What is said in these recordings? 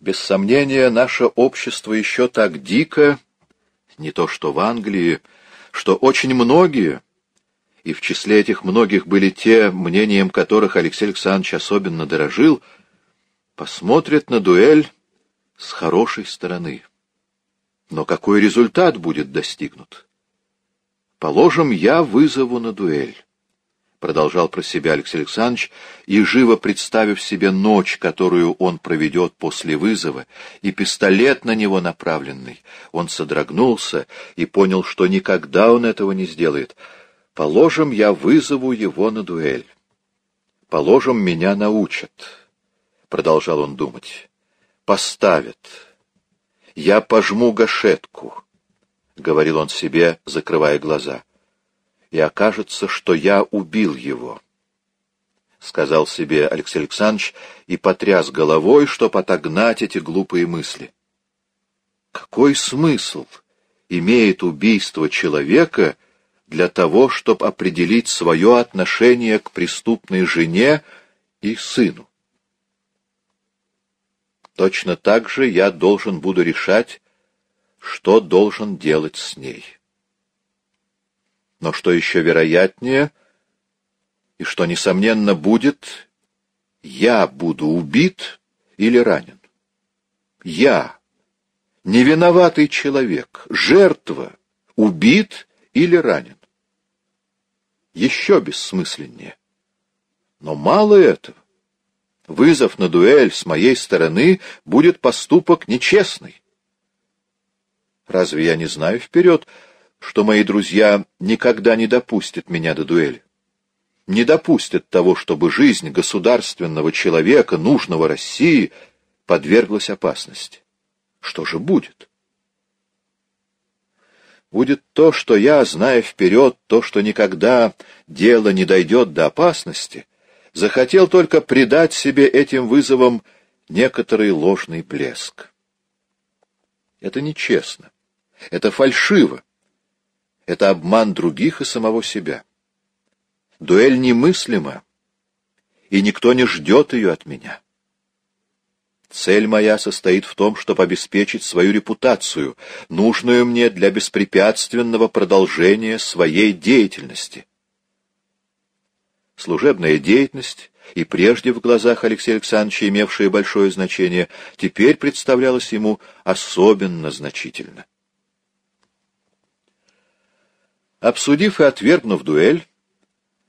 Без сомнения, наше общество еще так дико, не то что в Англии, что очень многие, и в числе этих многих были те, мнением которых Алексей Александрович особенно дорожил, посмотрят на дуэль с хорошей стороны. Но какой результат будет достигнут? Положим, я вызову на дуэль продолжал про себя Алексей Александрович, и, живо представив себе ночь, которую он проведет после вызова, и пистолет на него направленный, он содрогнулся и понял, что никогда он этого не сделает. «Положим, я вызову его на дуэль. Положим, меня научат», — продолжал он думать. «Поставят. Я пожму гашетку», — говорил он себе, закрывая глаза и окажется, что я убил его. — сказал себе Алексей Александрович и потряс головой, чтоб отогнать эти глупые мысли. Какой смысл имеет убийство человека для того, чтобы определить свое отношение к преступной жене и сыну? Точно так же я должен буду решать, что должен делать с ней. Но что еще вероятнее, и что, несомненно, будет, я буду убит или ранен. Я, невиноватый человек, жертва, убит или ранен. Еще бессмысленнее. Но мало этого. Вызов на дуэль с моей стороны будет поступок нечестный. Разве я не знаю вперед, что мои друзья никогда не допустят меня до дуэли. Не допустят того, чтобы жизнь государственного человека, нужного России, подверглась опасности. Что же будет? Будет то, что я, зная вперед то, что никогда дело не дойдет до опасности, захотел только придать себе этим вызовом некоторый ложный блеск. Это нечестно. Это фальшиво. Это обман других и самого себя. Дуэль немыслима, и никто не ждет ее от меня. Цель моя состоит в том, чтобы обеспечить свою репутацию, нужную мне для беспрепятственного продолжения своей деятельности. Служебная деятельность, и прежде в глазах Алексея Александровича имевшая большое значение, теперь представлялась ему особенно значительно. Обсудив и отвергнув дуэль,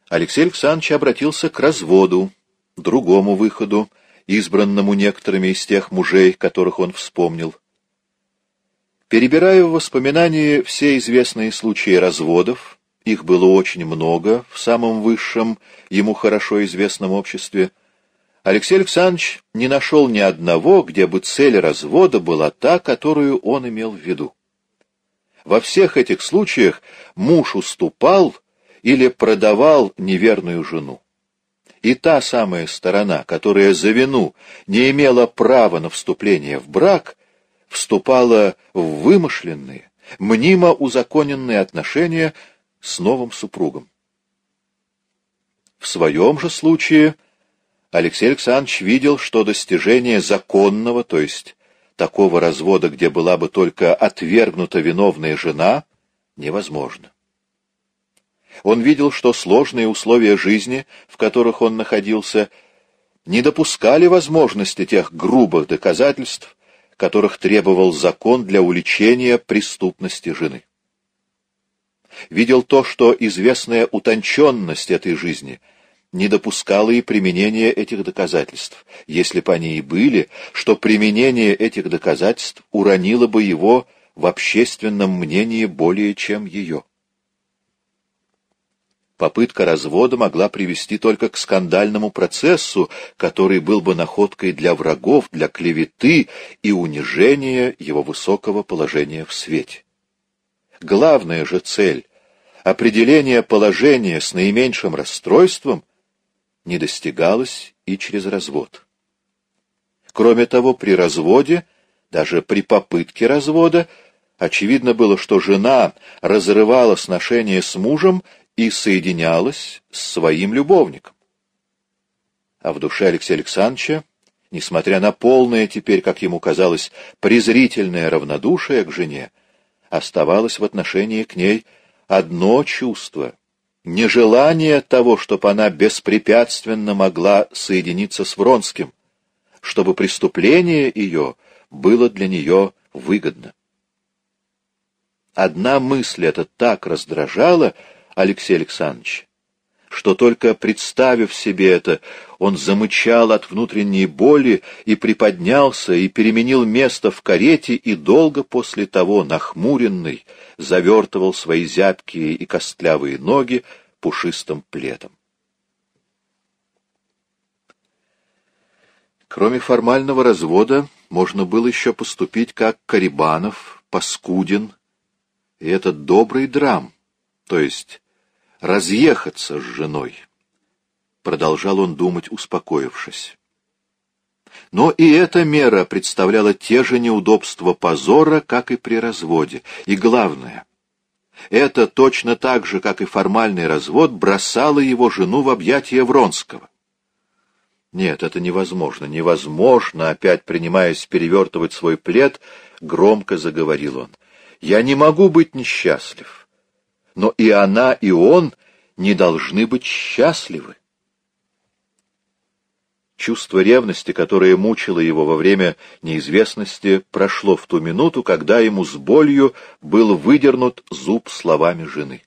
Алексей Александрович обратился к разводу, другому выходу, избранному некоторыми из тех мужей, которых он вспомнил. Перебирая в воспоминании все известные случаи разводов, их было очень много в самом высшем, ему хорошо известном обществе, Алексей Александрович не нашел ни одного, где бы цель развода была та, которую он имел в виду. Во всех этих случаях муж уступал или продавал неверную жену. И та самая сторона, которая за вину не имела права на вступление в брак, вступала в вымышленные, мнимо узаконенные отношения с новым супругом. В своем же случае Алексей Александрович видел, что достижение законного, то есть такого развода, где была бы только отвергнута виновная жена, невозможно. Он видел, что сложные условия жизни, в которых он находился, не допускали возможности тех грубых доказательств, которых требовал закон для уличения преступности жены. Видел то, что известная утонченность этой жизни — не допускала и применения этих доказательств, если бы они и были, что применение этих доказательств уронило бы его в общественном мнении более, чем ее. Попытка развода могла привести только к скандальному процессу, который был бы находкой для врагов, для клеветы и унижения его высокого положения в свете. Главная же цель — определение положения с наименьшим расстройством — не достигалось и через развод. Кроме того, при разводе, даже при попытке развода, очевидно было, что жена разрывала сношение с мужем и соединялась с своим любовником. А в душе Алексея Александровича несмотря на полное теперь, как ему казалось, презрительное равнодушие к жене, оставалось в отношении к ней одно чувство — нежелание того, чтобы она беспрепятственно могла соединиться с Вронским, чтобы преступление ее было для нее выгодно. Одна мысль эта так раздражала Алексея Александровича, что только представив себе это, он замычал от внутренней боли и приподнялся и переменил место в карете и долго после того, нахмуренный, завертывал свои зябкие и костлявые ноги пушистым пледом. Кроме формального развода, можно было еще поступить как Карибанов, Паскудин и этот добрый драм, то есть разъехаться с женой. Продолжал он думать, успокоившись. Но и эта мера представляла те же неудобства позора, как и при разводе. И главное, это точно так же, как и формальный развод, бросало его жену в объятия Вронского. Нет, это невозможно, невозможно, опять принимаясь перевертывать свой плед, громко заговорил он. Я не могу быть несчастлив но и она, и он не должны быть счастливы. Чувство ревности, которое мучило его во время неизвестности, прошло в ту минуту, когда ему с болью был выдернут зуб словами жены.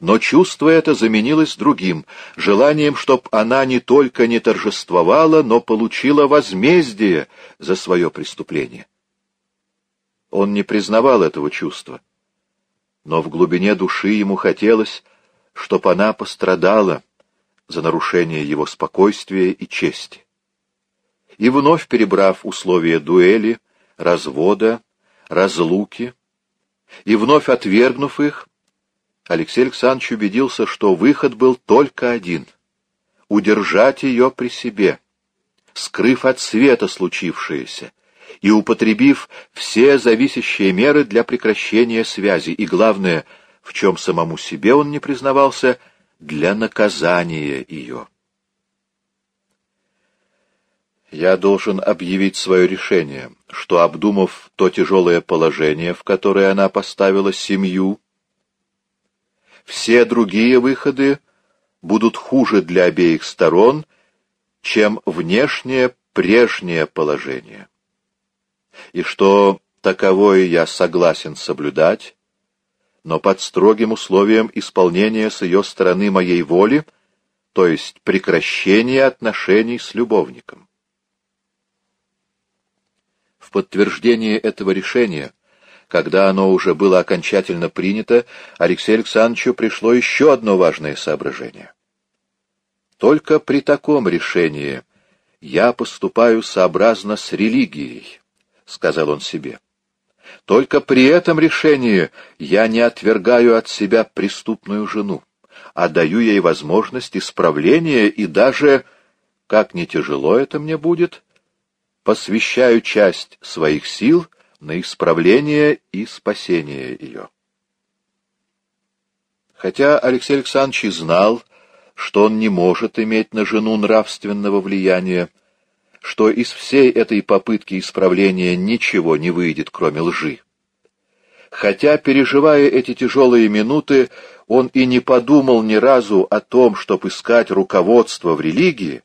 Но чувство это заменилось другим, желанием, чтоб она не только не торжествовала, но получила возмездие за свое преступление. Он не признавал этого чувства но в глубине души ему хотелось, чтоб она пострадала за нарушение его спокойствия и чести. И вновь перебрав условия дуэли, развода, разлуки, и вновь отвергнув их, Алексей Александрович убедился, что выход был только один — удержать ее при себе, скрыв от света случившееся, и употребив все зависящие меры для прекращения связи, и, главное, в чем самому себе он не признавался, для наказания ее. Я должен объявить свое решение, что, обдумав то тяжелое положение, в которое она поставила семью, все другие выходы будут хуже для обеих сторон, чем внешнее прежнее положение и что таковое я согласен соблюдать, но под строгим условием исполнения с ее стороны моей воли, то есть прекращения отношений с любовником. В подтверждение этого решения, когда оно уже было окончательно принято, Алексею Александровичу пришло еще одно важное соображение. Только при таком решении я поступаю сообразно с религией, — сказал он себе. Только при этом решении я не отвергаю от себя преступную жену, а даю ей возможность исправления и даже, как не тяжело это мне будет, посвящаю часть своих сил на исправление и спасение ее. Хотя Алексей Александрович знал, что он не может иметь на жену нравственного влияния, что из всей этой попытки исправления ничего не выйдет, кроме лжи. Хотя, переживая эти тяжелые минуты, он и не подумал ни разу о том, чтобы искать руководство в религии,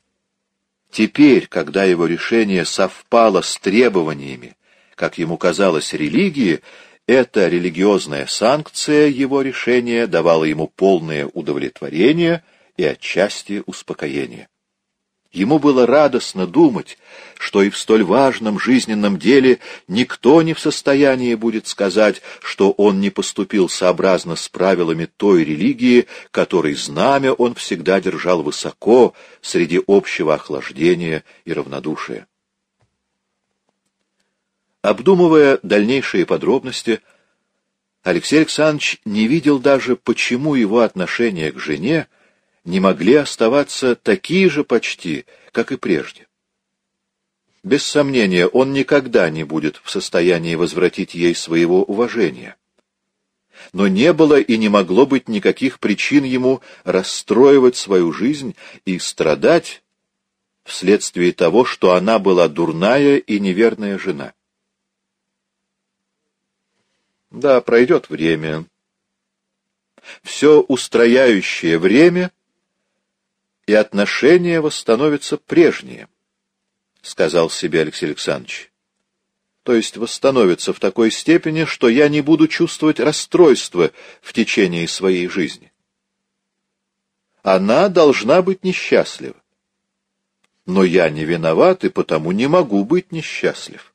теперь, когда его решение совпало с требованиями, как ему казалось, религии, эта религиозная санкция его решения давала ему полное удовлетворение и отчасти успокоение. Ему было радостно думать, что и в столь важном жизненном деле никто не в состоянии будет сказать, что он не поступил сообразно с правилами той религии, которой знамя он всегда держал высоко среди общего охлаждения и равнодушия. Обдумывая дальнейшие подробности, Алексей Александрович не видел даже, почему его отношение к жене не могли оставаться такие же почти, как и прежде. Без сомнения, он никогда не будет в состоянии возвратить ей своего уважения. Но не было и не могло быть никаких причин ему расстроивать свою жизнь и страдать вследствие того, что она была дурная и неверная жена. Да, пройдет время. Все устрояющее время, и отношения восстановятся прежние, — сказал себе Алексей Александрович. То есть восстановятся в такой степени, что я не буду чувствовать расстройства в течение своей жизни. Она должна быть несчастлива. Но я не виноват и потому не могу быть несчастлив.